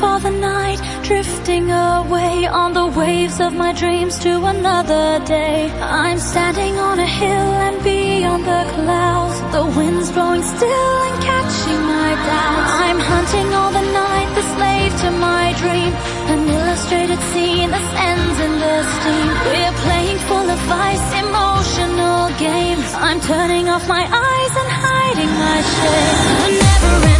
for the night, drifting away on the waves of my dreams to another day. I'm standing on a hill and beyond the clouds, the wind's blowing still and catching my doubts. I'm hunting all the night, the slave to my dream, an illustrated scene that ends in the steam. We're playing full of vice, emotional games. I'm turning off my eyes and hiding my shame.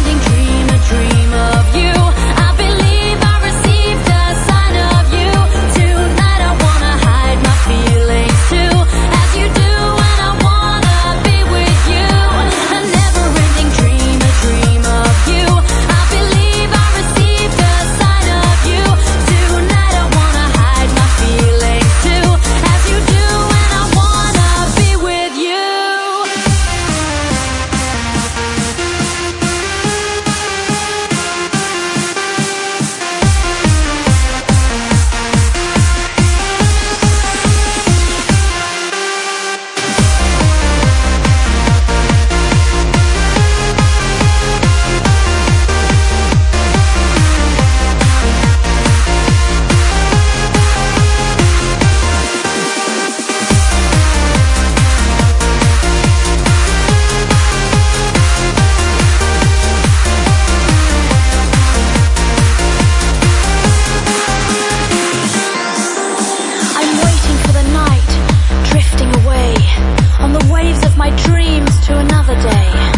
my dreams to another day.